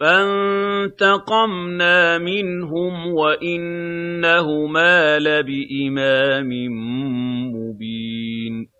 فَانتَقَمْنَا مِنْهُمْ وَإِنَّهُمَا لَبِإِمَامٍ مُّبِينٍ